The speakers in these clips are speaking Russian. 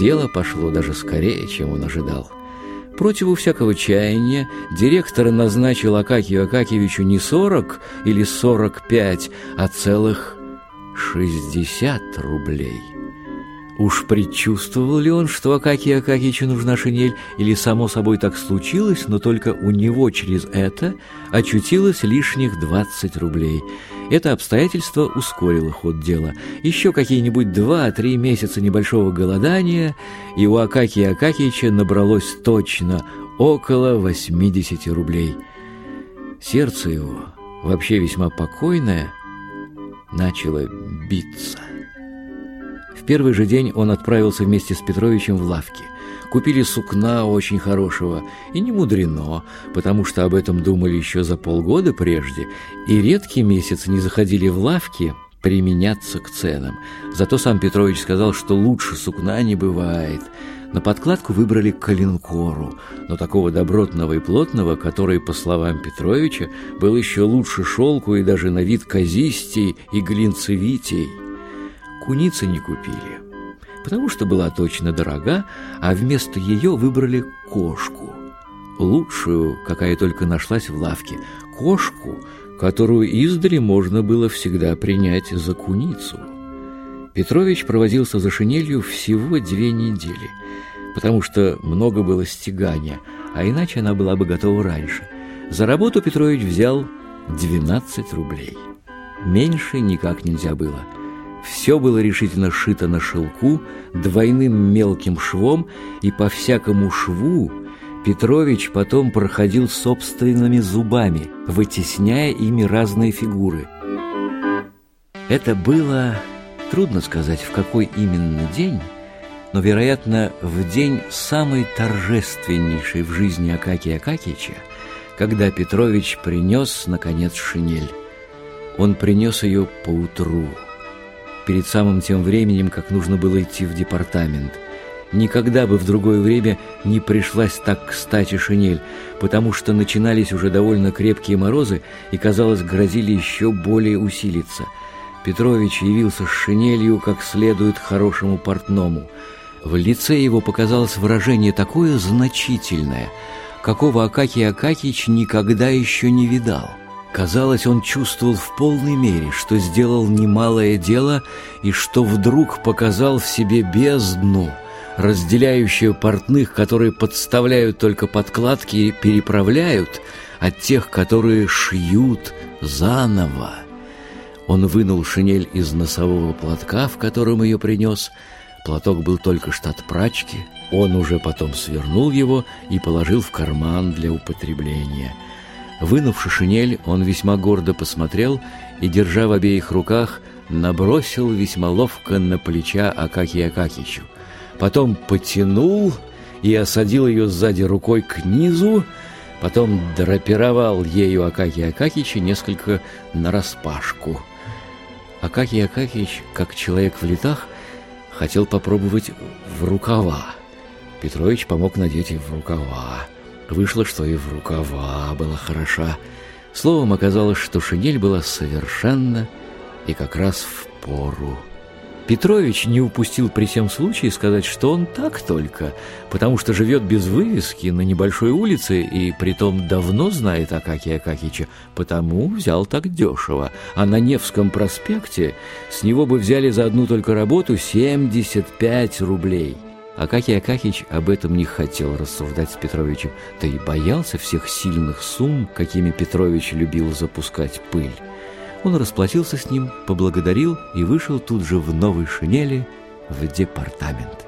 Дело пошло даже скорее, чем он ожидал. Противу всякого чаяния директор назначил Акакию Акакевичу не сорок или сорок пять, а целых шестьдесят рублей. Уж предчувствовал ли он, что Акакию Акакичу нужна шинель, или само собой так случилось, но только у него через это очутилось лишних двадцать рублей. Это обстоятельство ускорило ход дела. Еще какие-нибудь два-три месяца небольшого голодания, и у Акакия Акакича набралось точно около восьмидесяти рублей. Сердце его, вообще весьма покойное, начало биться. В первый же день он отправился вместе с Петровичем в лавки. Купили сукна очень хорошего, и не мудрено, потому что об этом думали еще за полгода прежде, и редкий месяц не заходили в лавки применяться к ценам. Зато сам Петрович сказал, что лучше сукна не бывает. На подкладку выбрали калинкору, но такого добротного и плотного, который, по словам Петровича, был еще лучше шелку и даже на вид казистей и глинцевитей куницы не купили, потому что была точно дорога, а вместо ее выбрали кошку, лучшую, какая только нашлась в лавке, кошку, которую издали можно было всегда принять за куницу. Петрович проводился за шинелью всего две недели, потому что много было стегания, а иначе она была бы готова раньше. За работу Петрович взял 12 рублей. Меньше никак нельзя было – все было решительно шито на шелку, двойным мелким швом, и по всякому шву Петрович потом проходил собственными зубами, вытесняя ими разные фигуры. Это было, трудно сказать, в какой именно день, но, вероятно, в день самый торжественнейший в жизни Акакия Акакича, когда Петрович принес, наконец, шинель. Он принес ее поутру. утру перед самым тем временем, как нужно было идти в департамент. Никогда бы в другое время не пришлась так кстати шинель, потому что начинались уже довольно крепкие морозы и, казалось, грозили еще более усилиться. Петрович явился с шинелью как следует хорошему портному. В лице его показалось выражение такое значительное, какого Акакий Акакич никогда еще не видал. Казалось, он чувствовал в полной мере, что сделал немалое дело и что вдруг показал в себе бездну, разделяющую портных, которые подставляют только подкладки и переправляют, от тех, которые шьют заново. Он вынул шинель из носового платка, в котором ее принес. Платок был только штат прачки. Он уже потом свернул его и положил в карман для употребления – Вынувши шинель, он весьма гордо посмотрел и, держа в обеих руках, набросил весьма ловко на плеча Акакия Акакичу. Потом потянул и осадил ее сзади рукой к низу, потом драпировал ею Акакия Акакича несколько нараспашку. Акакий Акакич, как человек в летах, хотел попробовать в рукава. Петрович помог надеть в рукава. Вышло, что и в рукава была хороша. Словом, оказалось, что шинель была совершенно и как раз в пору. Петрович не упустил при всем случае сказать, что он так только, потому что живет без вывески на небольшой улице и притом давно знает Акакия Акакича, потому взял так дешево. А на Невском проспекте с него бы взяли за одну только работу 75 рублей. Акакий Акакич об этом не хотел рассуждать с Петровичем, да и боялся всех сильных сумм, какими Петрович любил запускать пыль. Он расплатился с ним, поблагодарил и вышел тут же в новой шинели в департамент.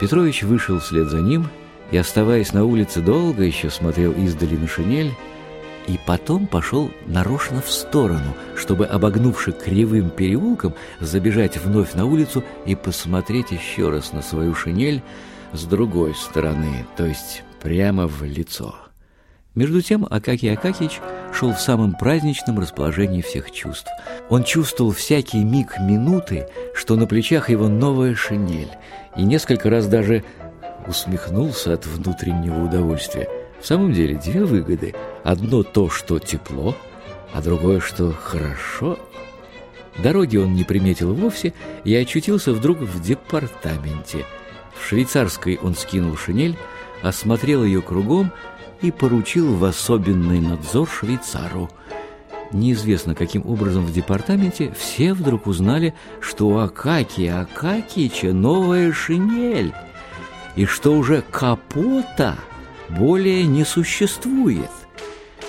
Петрович вышел вслед за ним и, оставаясь на улице, долго еще смотрел издали на шинель, и потом пошел нарочно в сторону, чтобы, обогнувши кривым переулком, забежать вновь на улицу и посмотреть еще раз на свою шинель с другой стороны, то есть прямо в лицо. Между тем Акакий Акакич шел в самом праздничном расположении всех чувств. Он чувствовал всякий миг минуты, что на плечах его новая шинель, и несколько раз даже усмехнулся от внутреннего удовольствия – В самом деле, две выгоды. Одно то, что тепло, а другое, что хорошо. Дороги он не приметил вовсе и очутился вдруг в департаменте. В швейцарской он скинул шинель, осмотрел ее кругом и поручил в особенный надзор швейцару. Неизвестно, каким образом в департаменте все вдруг узнали, что у Акакия Акакича новая шинель, и что уже капота более не существует.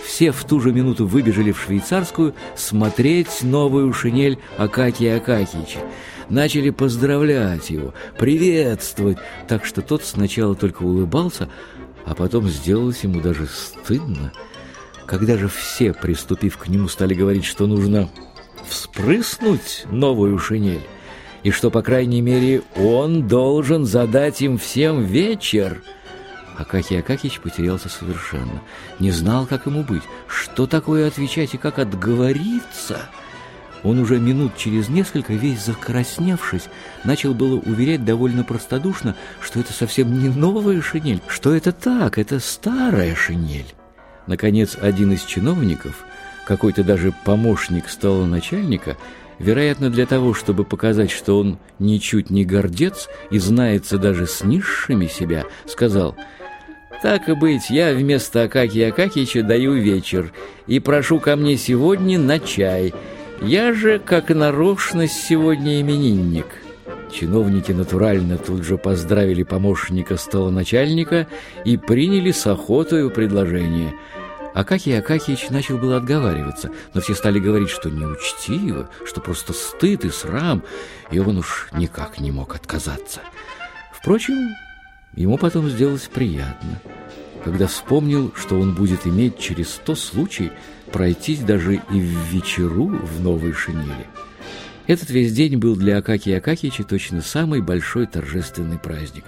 Все в ту же минуту выбежали в швейцарскую смотреть новую шинель Акакия Акакича. Начали поздравлять его, приветствовать, так что тот сначала только улыбался, а потом сделалось ему даже стыдно. Когда же все, приступив к нему, стали говорить, что нужно вспрыснуть новую шинель, и что, по крайней мере, он должен задать им всем вечер, Акакий Акакич потерялся совершенно. Не знал, как ему быть, что такое отвечать и как отговориться. Он уже минут через несколько, весь закрасневшись, начал было уверять довольно простодушно, что это совсем не новая шинель, что это так, это старая шинель. Наконец, один из чиновников, какой-то даже помощник стала начальника, вероятно, для того, чтобы показать, что он ничуть не гордец и знается даже с низшими себя, сказал – так и быть, я вместо Акакия Акакича даю вечер и прошу ко мне сегодня на чай. Я же, как нарочно, сегодня именинник». Чиновники натурально тут же поздравили помощника столоначальника и приняли с охотою предложение. Акакий Акакич начал было отговариваться, но все стали говорить, что неучтиво, что просто стыд и срам, и он уж никак не мог отказаться. Впрочем, Ему потом сделалось приятно, когда вспомнил, что он будет иметь через сто случай пройтись даже и в вечеру в новой шинели. Этот весь день был для Акакия Акакича точно самый большой торжественный праздник.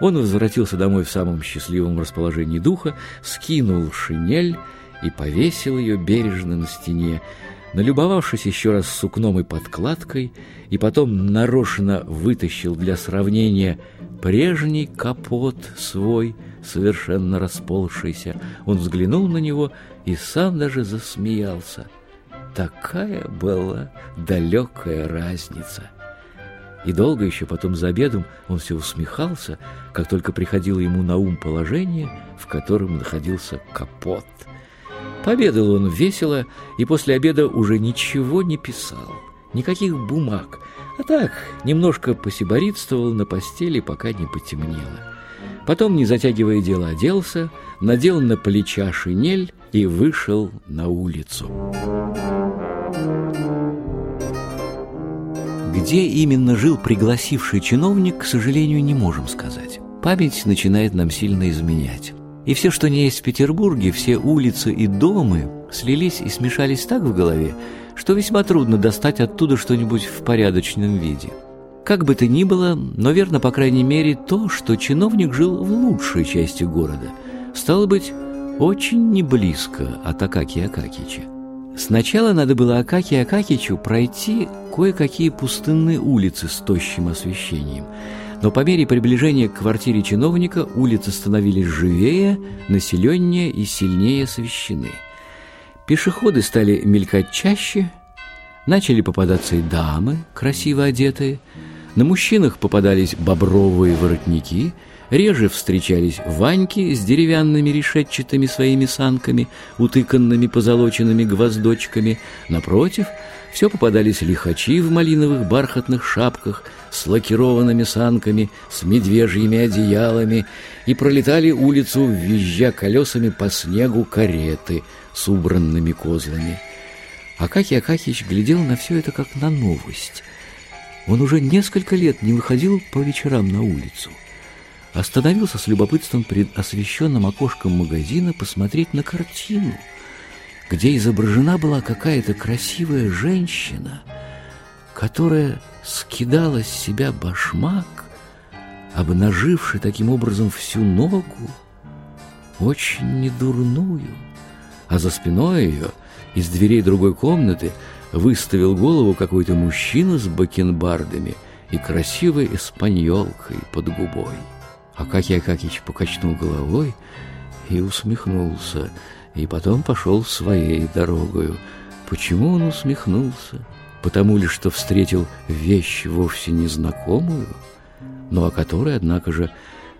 Он возвратился домой в самом счастливом расположении духа, скинул шинель и повесил ее бережно на стене, налюбовавшись еще раз сукном и подкладкой, и потом нарочно вытащил для сравнения прежний капот свой, совершенно расползшийся. Он взглянул на него и сам даже засмеялся. Такая была далекая разница. И долго еще потом за обедом он все усмехался, как только приходило ему на ум положение, в котором находился капот. Пообедал он весело и после обеда уже ничего не писал, никаких бумаг, а так немножко посиборитствовал на постели, пока не потемнело. Потом, не затягивая дело, оделся, надел на плеча шинель и вышел на улицу. Где именно жил пригласивший чиновник, к сожалению, не можем сказать. Память начинает нам сильно изменять. И все, что не есть в Петербурге, все улицы и дома слились и смешались так в голове, что весьма трудно достать оттуда что-нибудь в порядочном виде. Как бы то ни было, но верно, по крайней мере, то, что чиновник жил в лучшей части города, стало быть, очень не близко от Акакия Акакича. Сначала надо было Акакию Акакичу пройти кое-какие пустынные улицы с тощим освещением, но по мере приближения к квартире чиновника улицы становились живее, населеннее и сильнее освещены – Пешеходы стали мелькать чаще, начали попадаться и дамы, красиво одетые. На мужчинах попадались бобровые воротники, реже встречались ваньки с деревянными решетчатыми своими санками, утыканными позолоченными гвоздочками. Напротив, все попадались лихачи в малиновых бархатных шапках с лакированными санками, с медвежьими одеялами, и пролетали улицу, визжа колесами по снегу кареты — с убранными козлами. Акакий Акакич глядел на все это как на новость. Он уже несколько лет не выходил по вечерам на улицу. Остановился с любопытством перед освещенным окошком магазина посмотреть на картину, где изображена была какая-то красивая женщина, которая скидала с себя башмак, обнаживший таким образом всю ногу, очень недурную а за спиной ее из дверей другой комнаты выставил голову какой-то мужчина с бакенбардами и красивой эспаньолкой под губой. Акакий Акакич покачнул головой и усмехнулся, и потом пошел своей дорогою. Почему он усмехнулся? Потому ли, что встретил вещь вовсе незнакомую, но о которой, однако же,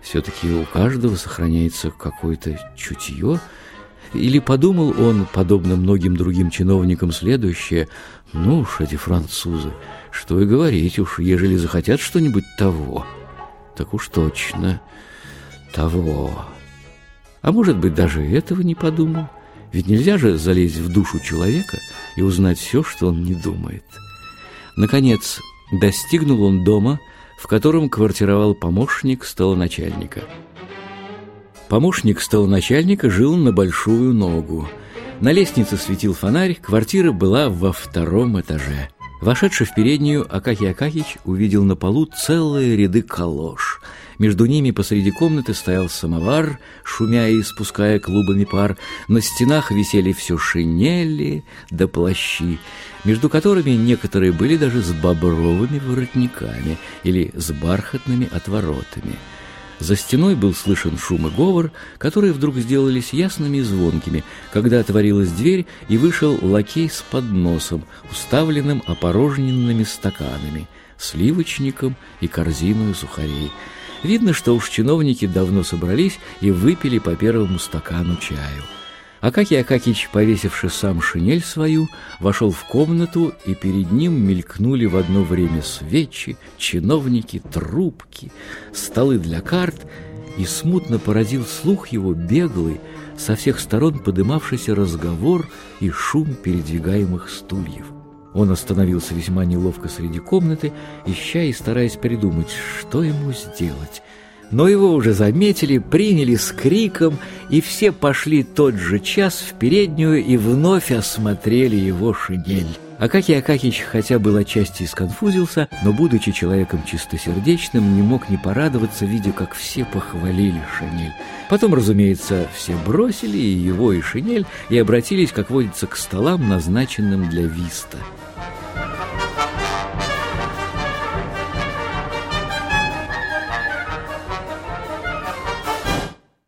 все-таки у каждого сохраняется какое-то чутье, или подумал он, подобно многим другим чиновникам, следующее, ну уж эти французы, что и говорить уж, ежели захотят что-нибудь того, так уж точно того. А может быть, даже этого не подумал, ведь нельзя же залезть в душу человека и узнать все, что он не думает. Наконец, достигнул он дома, в котором квартировал помощник столоначальника. Помощник столоначальника жил на большую ногу. На лестнице светил фонарь, квартира была во втором этаже. Вошедший в переднюю, Акакий Акакич увидел на полу целые ряды калош. Между ними посреди комнаты стоял самовар, шумя и испуская клубами пар. На стенах висели все шинели да плащи, между которыми некоторые были даже с бобровыми воротниками или с бархатными отворотами. За стеной был слышен шум и говор, которые вдруг сделались ясными и звонкими, когда отворилась дверь и вышел лакей с подносом, уставленным опорожненными стаканами, сливочником и корзиной сухарей. Видно, что уж чиновники давно собрались и выпили по первому стакану чаю. Акакий Акакич, повесивший сам шинель свою, вошел в комнату, и перед ним мелькнули в одно время свечи, чиновники, трубки, столы для карт, и смутно поразил слух его беглый, со всех сторон подымавшийся разговор и шум передвигаемых стульев. Он остановился весьма неловко среди комнаты, ища и стараясь придумать, что ему сделать — но его уже заметили, приняли с криком, и все пошли тот же час в переднюю и вновь осмотрели его шинель. Акакий Акакич хотя был отчасти и сконфузился, но, будучи человеком чистосердечным, не мог не порадоваться, видя, как все похвалили шинель. Потом, разумеется, все бросили и его, и шинель, и обратились, как водится, к столам, назначенным для виста.